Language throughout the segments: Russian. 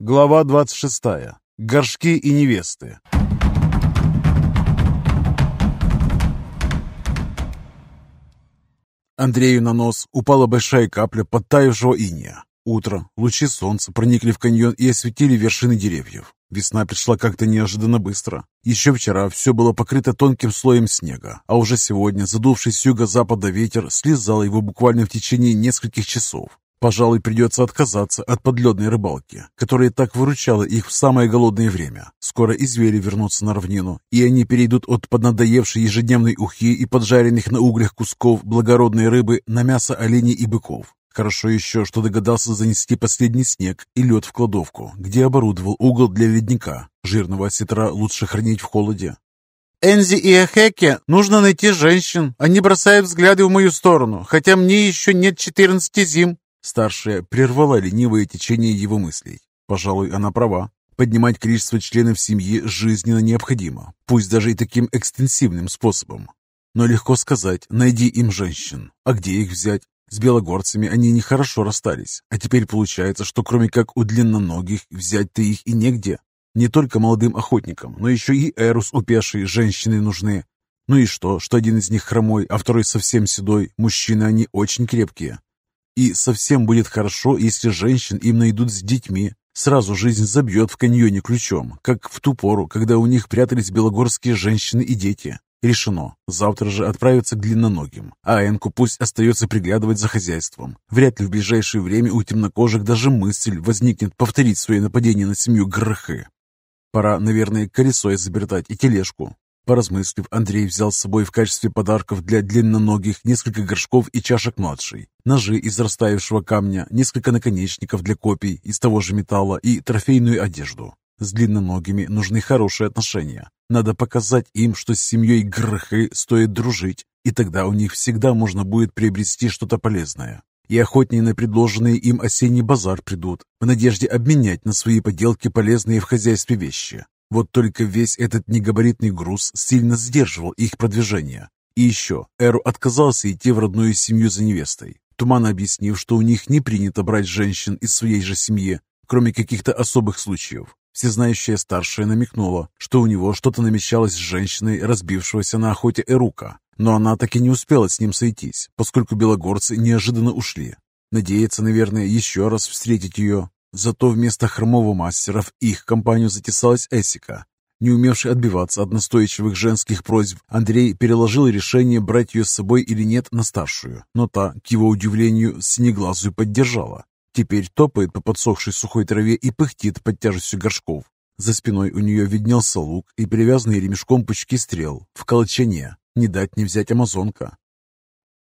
Глава 26. Горшки и невесты. Андрею на нос упала большая капля подтаявшего иния. Утро, лучи солнца проникли в каньон и осветили вершины деревьев. Весна пришла как-то неожиданно быстро. Еще вчера все было покрыто тонким слоем снега, а уже сегодня задувший с юго-запада ветер слезал его буквально в течение нескольких часов. Пожалуй, придется отказаться от подледной рыбалки, которая так выручала их в самое голодное время. Скоро и звери вернутся на равнину, и они перейдут от поднадоевшей ежедневной ухи и поджаренных на углях кусков благородной рыбы на мясо оленей и быков. Хорошо еще, что догадался занести последний снег и лед в кладовку, где оборудовал угол для ледника. Жирного осетра лучше хранить в холоде. Энзи и Эхеке нужно найти женщин. Они бросают взгляды в мою сторону, хотя мне еще нет четырнадцати зим. Старшая прервала ленивое течение его мыслей. Пожалуй, она права. Поднимать количество членов семьи жизненно необходимо, пусть даже и таким экстенсивным способом. Но легко сказать, найди им женщин. А где их взять? С белогорцами они нехорошо расстались, а теперь получается, что кроме как у длинноногих взять-то их и негде. Не только молодым охотникам, но еще и Эрус упешие женщины нужны. Ну и что, что один из них хромой, а второй совсем седой, мужчины они очень крепкие. И совсем будет хорошо, если женщин им найдут с детьми. Сразу жизнь забьет в каньоне ключом, как в ту пору, когда у них прятались белогорские женщины и дети. Решено. Завтра же отправиться к длинноногим, а Энку пусть остается приглядывать за хозяйством. Вряд ли в ближайшее время у темнокожих даже мысль возникнет повторить свое нападение на семью Грохы. Пора, наверное, колесо изобретать и тележку. Поразмыслив, Андрей взял с собой в качестве подарков для длинноногих несколько горшков и чашек младшей, ножи из растаявшего камня, несколько наконечников для копий из того же металла и трофейную одежду. С длинноногими нужны хорошие отношения. Надо показать им, что с семьей Грхы стоит дружить, и тогда у них всегда можно будет приобрести что-то полезное. И охотнее на предложенный им осенний базар придут, в надежде обменять на свои поделки полезные в хозяйстве вещи. Вот только весь этот негабаритный груз сильно сдерживал их продвижение. И еще, Эру отказался идти в родную семью за невестой, туманно объяснив, что у них не принято брать женщин из своей же семьи, кроме каких-то особых случаев. Всезнающая старшая намекнула, что у него что-то намечалось с женщиной, разбившегося на охоте Эрука, но она так и не успела с ним сойтись, поскольку белогорцы неожиданно ушли. Надеется, наверное, еще раз встретить ее, Зато вместо хромого мастера в их компанию затесалась Эсика. Не умевший отбиваться от настойчивых женских просьб, Андрей переложил решение, брать ее с собой или нет, на старшую, но та, к его удивлению, синеглазую поддержала. Теперь топает по подсохшей сухой траве и пыхтит под тяжестью горшков. За спиной у нее виднелся лук и привязанные ремешком пучки стрел в колчане. Не дать не взять амазонка.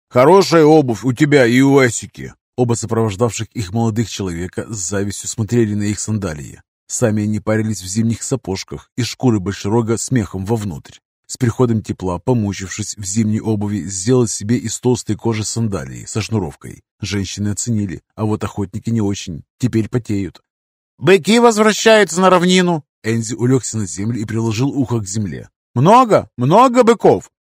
«Хорошая обувь у тебя и у Эсики!» Оба сопровождавших их молодых человека с завистью смотрели на их сандалии. Сами они парились в зимних сапожках и шкуры большерога с мехом вовнутрь. С приходом тепла, помучившись в зимней обуви, сделал себе из толстой кожи сандалии со шнуровкой. Женщины оценили, а вот охотники не очень. Теперь потеют. «Быки возвращаются на равнину!» Энзи улегся на землю и приложил ухо к земле. «Много, много быков!»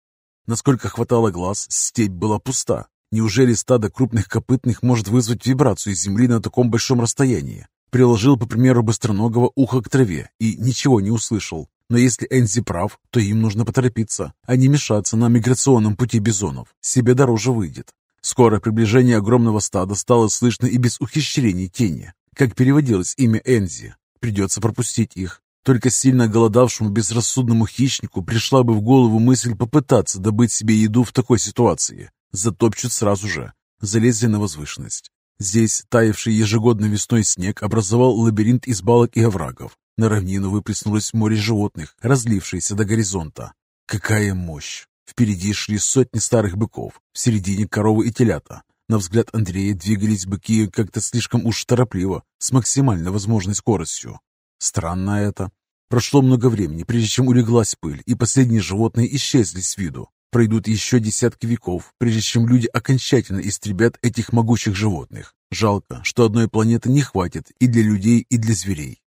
Насколько хватало глаз, степь была пуста. Неужели стадо крупных копытных может вызвать вибрацию земли на таком большом расстоянии? Приложил, по примеру быстроногого, ухо к траве и ничего не услышал. Но если Энзи прав, то им нужно поторопиться, а не мешаться на миграционном пути бизонов. Себе дороже выйдет. Скоро приближение огромного стада стало слышно и без ухищрений тени. Как переводилось имя Энзи? Придется пропустить их. Только сильно голодавшему безрассудному хищнику пришла бы в голову мысль попытаться добыть себе еду в такой ситуации. Затопчут сразу же. Залезли на возвышенность. Здесь таявший ежегодно весной снег образовал лабиринт из балок и оврагов. На равнину выплеснулось море животных, разлившееся до горизонта. Какая мощь! Впереди шли сотни старых быков, в середине коровы и телята. На взгляд Андрея двигались быки как-то слишком уж торопливо, с максимально возможной скоростью. Странно это. Прошло много времени, прежде чем улеглась пыль, и последние животные исчезли с виду. Пройдут еще десятки веков, прежде чем люди окончательно истребят этих могучих животных. Жалко, что одной планеты не хватит и для людей, и для зверей.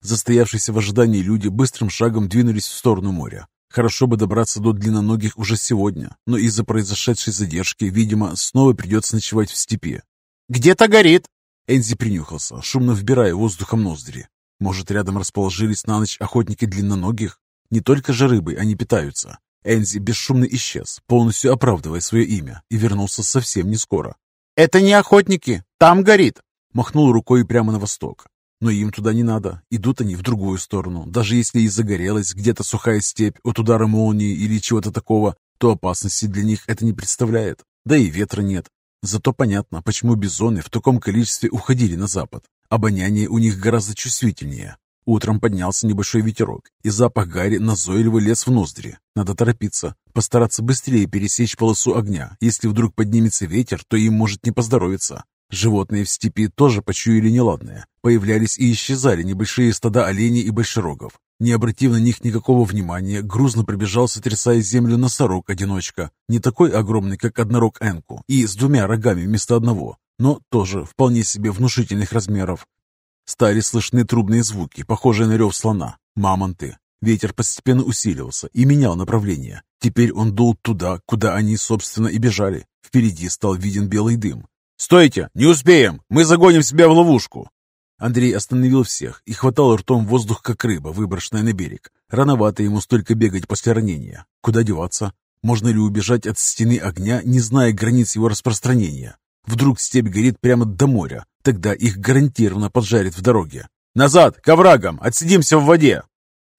Застоявшиеся в ожидании люди быстрым шагом двинулись в сторону моря. Хорошо бы добраться до длинноногих уже сегодня, но из-за произошедшей задержки, видимо, снова придется ночевать в степи. Где-то горит!» Энзи принюхался, шумно вбирая воздухом ноздри. Может, рядом расположились на ночь охотники длинноногих? Не только же рыбой они питаются. Энзи бесшумно исчез, полностью оправдывая свое имя, и вернулся совсем не скоро. «Это не охотники! Там горит!» Махнул рукой прямо на восток. Но им туда не надо. Идут они в другую сторону. Даже если и загорелась где-то сухая степь от удара молнии или чего-то такого, то опасности для них это не представляет. Да и ветра нет. Зато понятно, почему бизоны в таком количестве уходили на запад. Обоняние у них гораздо чувствительнее. Утром поднялся небольшой ветерок, и запах гари назойливо лез в ноздри. Надо торопиться, постараться быстрее пересечь полосу огня. Если вдруг поднимется ветер, то им может не поздоровиться. Животные в степи тоже почуяли неладное. Появлялись и исчезали небольшие стада оленей и большерогов. Не обратив на них никакого внимания, грузно пробежал, сотрясая землю носорог-одиночка. Не такой огромный, как однорог Энку, и с двумя рогами вместо одного, но тоже вполне себе внушительных размеров. Стали слышны трубные звуки, похожие на рев слона. Мамонты. Ветер постепенно усиливался и менял направление. Теперь он дул туда, куда они, собственно, и бежали. Впереди стал виден белый дым. «Стойте! Не успеем! Мы загоним себя в ловушку!» Андрей остановил всех и хватал ртом воздух, как рыба, выброшенная на берег. Рановато ему столько бегать после ранения. Куда деваться? Можно ли убежать от стены огня, не зная границ его распространения? Вдруг степь горит прямо до моря, тогда их гарантированно поджарит в дороге. «Назад, к оврагам! Отсидимся в воде!»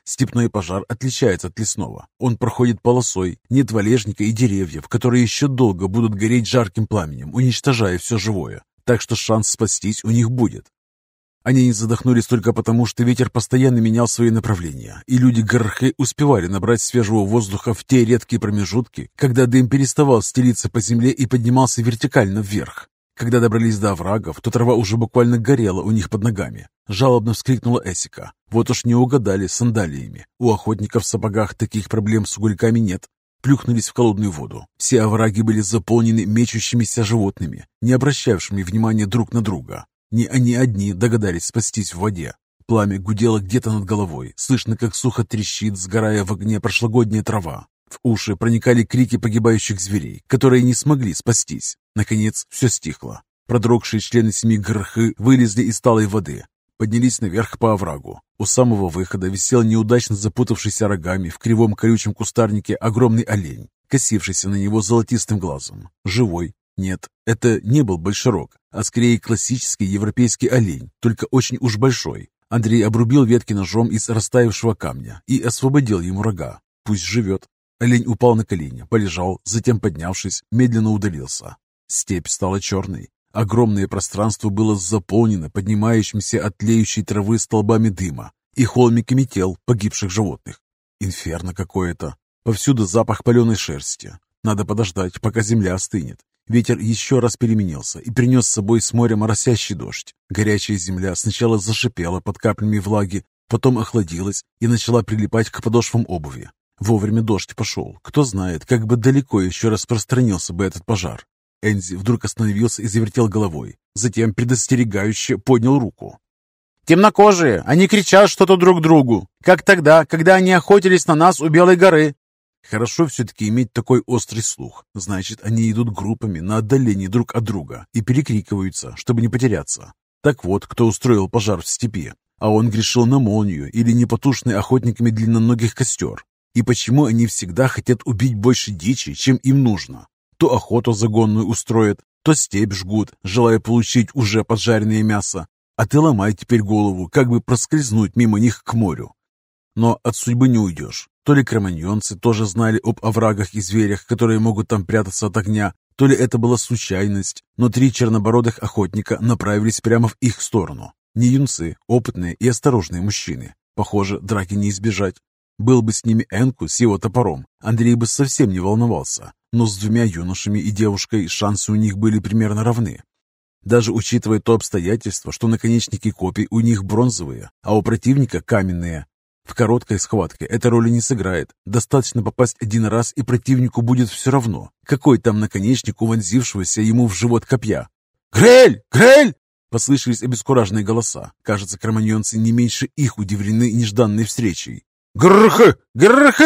Степной пожар отличается от лесного. Он проходит полосой, нет валежника и деревьев, которые еще долго будут гореть жарким пламенем, уничтожая все живое. Так что шанс спастись у них будет. Они не задохнулись только потому, что ветер постоянно менял свои направления, и люди Гархе успевали набрать свежего воздуха в те редкие промежутки, когда дым переставал стелиться по земле и поднимался вертикально вверх. Когда добрались до оврагов, то трава уже буквально горела у них под ногами. Жалобно вскрикнула Эсика. Вот уж не угадали с сандалиями. У охотников в сапогах таких проблем с угольками нет. Плюхнулись в холодную воду. Все овраги были заполнены мечущимися животными, не обращавшими внимания друг на друга. Не они одни догадались спастись в воде. Пламя гудело где-то над головой. Слышно, как сухо трещит, сгорая в огне прошлогодняя трава. В уши проникали крики погибающих зверей, которые не смогли спастись. Наконец, все стихло. Продрогшие члены семьи Грхы вылезли из талой воды. Поднялись наверх по оврагу. У самого выхода висел неудачно запутавшийся рогами в кривом колючем кустарнике огромный олень, косившийся на него золотистым глазом. Живой, нет, это не был большерог, а скорее классический европейский олень, только очень уж большой. Андрей обрубил ветки ножом из растаявшего камня и освободил ему рога. Пусть живет. Олень упал на колени, полежал, затем, поднявшись, медленно удалился. Степь стала черной. Огромное пространство было заполнено поднимающимся от тлеющей травы столбами дыма и холмиками тел погибших животных. Инферно какое-то. Повсюду запах паленой шерсти. Надо подождать, пока земля остынет. Ветер еще раз переменился и принес с собой с моря моросящий дождь. Горячая земля сначала зашипела под каплями влаги, потом охладилась и начала прилипать к подошвам обуви. Вовремя дождь пошел. Кто знает, как бы далеко еще распространился бы этот пожар. Энзи вдруг остановился и завертел головой. Затем предостерегающе поднял руку. «Темнокожие! Они кричат что-то друг другу, как тогда, когда они охотились на нас у Белой горы. Хорошо все-таки иметь такой острый слух. Значит, они идут группами на отдалении друг от друга и перекрикиваются, чтобы не потеряться. Так вот, кто устроил пожар в степи. А он грешил на молнию или непотушный охотниками длинноногих костер. И почему они всегда хотят убить больше дичи, чем им нужно? То охоту загонную устроят, то степь жгут, желая получить уже поджаренное мясо. А ты ломай теперь голову, как бы проскользнуть мимо них к морю. Но от судьбы не уйдешь. То ли кроманьонцы тоже знали об оврагах и зверях, которые могут там прятаться от огня, то ли это была случайность, но три чернобородых охотника направились прямо в их сторону. Не юнцы, опытные и осторожные мужчины. Похоже, драки не избежать. Был бы с ними Энку с его топором, Андрей бы совсем не волновался, но с двумя юношами и девушкой шансы у них были примерно равны. Даже учитывая то обстоятельство, что наконечники копий у них бронзовые, а у противника каменные, в короткой схватке эта роли не сыграет. Достаточно попасть один раз, и противнику будет все равно, какой там наконечник у вонзившегося ему в живот копья. «Грель! Грель!» Послышались обескураженные голоса. Кажется, кроманьонцы не меньше их удивлены нежданной встречей. «Гррх! Гррх!»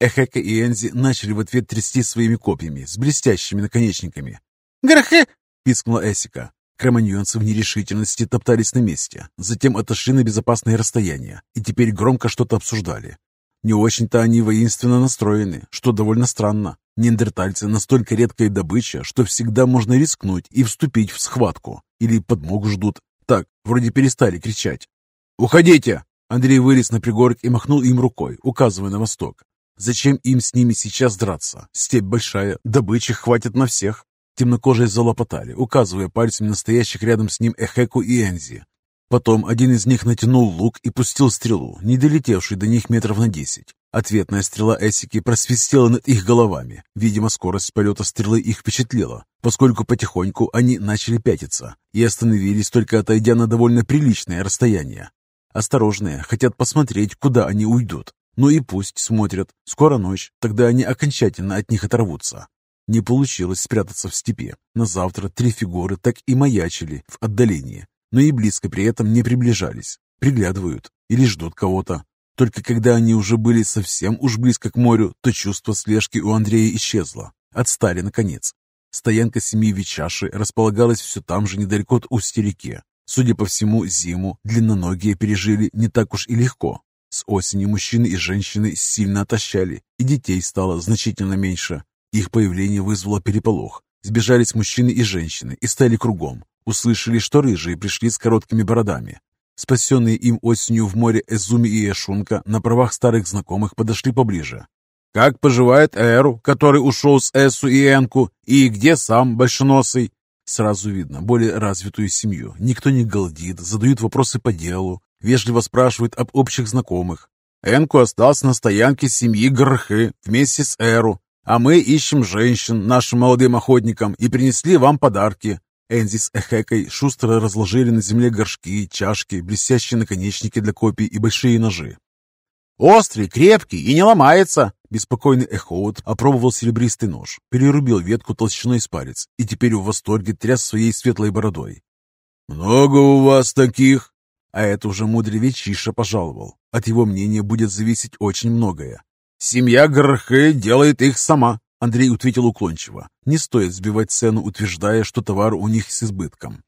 Эхека и Энзи начали в ответ трясти своими копьями с блестящими наконечниками. «Гррх!» — пискнула Эсика. Кроманьонцы в нерешительности топтались на месте, затем отошли на безопасное расстояние и теперь громко что-то обсуждали. Не очень-то они воинственно настроены, что довольно странно. Неандертальцы настолько редкая добыча, что всегда можно рискнуть и вступить в схватку. Или подмогу ждут. Так, вроде перестали кричать. «Уходите!» Андрей вылез на пригорок и махнул им рукой, указывая на восток. Зачем им с ними сейчас драться? Степь большая, добычи хватит на всех. Темнокожие залопотали, указывая пальцами настоящих рядом с ним Эхеку и Энзи. Потом один из них натянул лук и пустил стрелу, не долетевшую до них метров на десять. Ответная стрела Эсики просвистела над их головами. Видимо, скорость полета стрелы их впечатлила, поскольку потихоньку они начали пятиться и остановились, только отойдя на довольно приличное расстояние. Осторожные, хотят посмотреть, куда они уйдут. Ну и пусть смотрят. Скоро ночь, тогда они окончательно от них оторвутся. Не получилось спрятаться в степи. На завтра три фигуры так и маячили в отдалении, но и близко при этом не приближались. Приглядывают или ждут кого-то. Только когда они уже были совсем уж близко к морю, то чувство слежки у Андрея исчезло. Отстали, наконец. Стоянка семьи Вичаши располагалась все там же недалеко от устья реки. Судя по всему, зиму длинноногие пережили не так уж и легко. С осени мужчины и женщины сильно отощали, и детей стало значительно меньше. Их появление вызвало переполох. Сбежались мужчины и женщины и стали кругом. Услышали, что рыжие пришли с короткими бородами. Спасенные им осенью в море Эзуми и Эшунка на правах старых знакомых подошли поближе. «Как поживает Эру, который ушел с Эсу и Энку, и где сам Большеносый?» Сразу видно более развитую семью. Никто не галдит, задают вопросы по делу, вежливо спрашивают об общих знакомых. Энку остался на стоянке семьи Грхы вместе с Эру, а мы ищем женщин нашим молодым охотникам и принесли вам подарки. Энзи с Эхекой шустро разложили на земле горшки, чашки, блестящие наконечники для копий и большие ножи. «Острый, крепкий и не ломается!» Беспокойный Эхоут опробовал серебристый нож, перерубил ветку толщиной с палец и теперь в восторге тряс своей светлой бородой. «Много у вас таких?» А это уже мудрый Вечиша пожаловал. От его мнения будет зависеть очень многое. «Семья Грхэ делает их сама», Андрей ответил уклончиво. Не стоит сбивать цену, утверждая, что товар у них с избытком.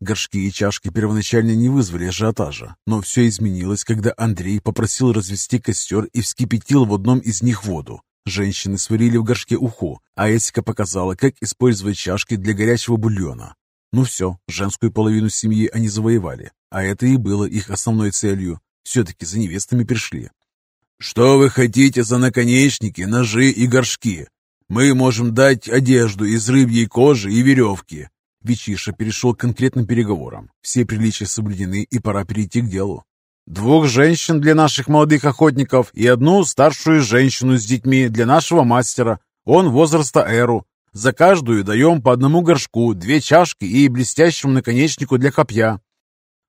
Горшки и чашки первоначально не вызвали ажиотажа, но все изменилось, когда Андрей попросил развести костер и вскипятил в одном из них воду. Женщины сварили в горшке уху, а Эсика показала, как использовать чашки для горячего бульона. Ну все, женскую половину семьи они завоевали, а это и было их основной целью. Все-таки за невестами пришли. «Что вы хотите за наконечники, ножи и горшки? Мы можем дать одежду из рыбьей кожи и веревки». Вичиша перешел к конкретным переговорам. Все приличия соблюдены, и пора перейти к делу. «Двух женщин для наших молодых охотников и одну старшую женщину с детьми для нашего мастера. Он возраста Эру. За каждую даем по одному горшку, две чашки и блестящему наконечнику для копья.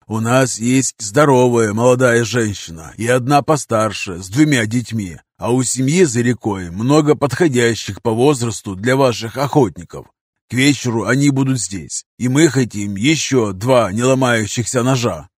«У нас есть здоровая молодая женщина и одна постарше, с двумя детьми, а у семьи за рекой много подходящих по возрасту для ваших охотников. К вечеру они будут здесь, и мы хотим еще два неломающихся ножа».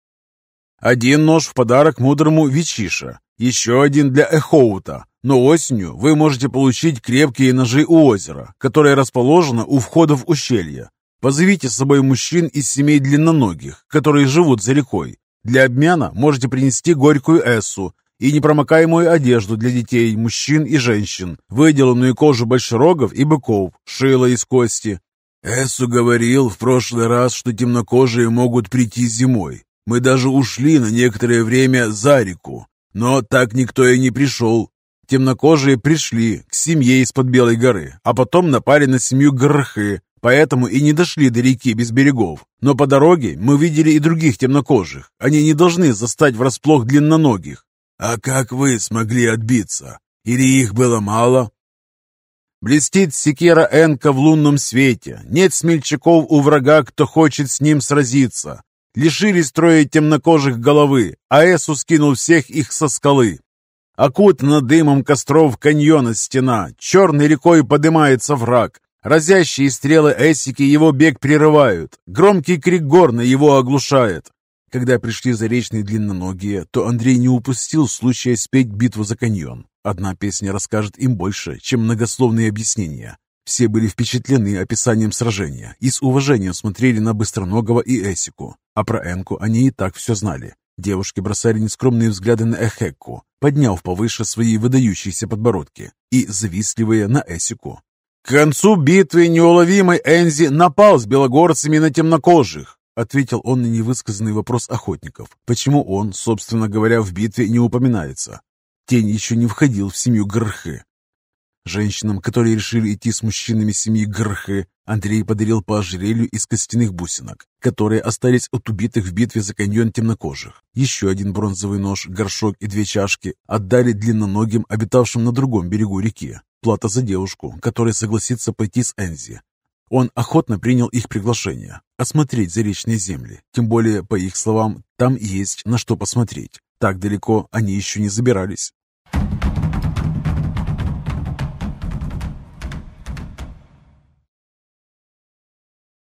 Один нож в подарок мудрому Вичиша, еще один для Эхоута, но осенью вы можете получить крепкие ножи у озера, которое расположено у входа в ущелье. Позовите с собой мужчин из семей длинноногих, которые живут за рекой. Для обмена можете принести горькую эссу и непромокаемую одежду для детей, мужчин и женщин, выделанную кожу большерогов и быков, шило из кости. Эссу говорил в прошлый раз, что темнокожие могут прийти зимой. Мы даже ушли на некоторое время за реку, но так никто и не пришел. Темнокожие пришли к семье из-под Белой горы, а потом напали на семью Грхы, Поэтому и не дошли до реки без берегов. Но по дороге мы видели и других темнокожих. Они не должны застать врасплох длинноногих. А как вы смогли отбиться? Или их было мало? Блестит секера Энка в лунном свете. Нет смельчаков у врага, кто хочет с ним сразиться. Лишили строить темнокожих головы, а Эсу скинул всех их со скалы. Окутана дымом костров каньона стена, черной рекой поднимается враг, Разящие стрелы Эссики его бег прерывают. Громкий крик горна его оглушает. Когда пришли заречные длинноногие, то Андрей не упустил случая спеть битву за каньон. Одна песня расскажет им больше, чем многословные объяснения. Все были впечатлены описанием сражения и с уважением смотрели на Быстроногого и Эсику. А про Энку они и так все знали. Девушки бросали нескромные взгляды на Эхекку, подняв повыше свои выдающиеся подбородки, и завистливые на Эсику. К концу битвы неуловимый Энзи напал с белогорцами на темнокожих, ответил он на невысказанный вопрос охотников. Почему он, собственно говоря, в битве не упоминается? Тень еще не входил в семью Грхы. Женщинам, которые решили идти с мужчинами семьи Грхы, Андрей подарил по ожерелью из костяных бусинок, которые остались от убитых в битве за каньон темнокожих. Еще один бронзовый нож, горшок и две чашки отдали длинноногим, обитавшим на другом берегу реки. Плата за девушку, которая согласится пойти с Энзи. Он охотно принял их приглашение осмотреть заречные земли. Тем более, по их словам, там есть на что посмотреть. Так далеко они еще не забирались.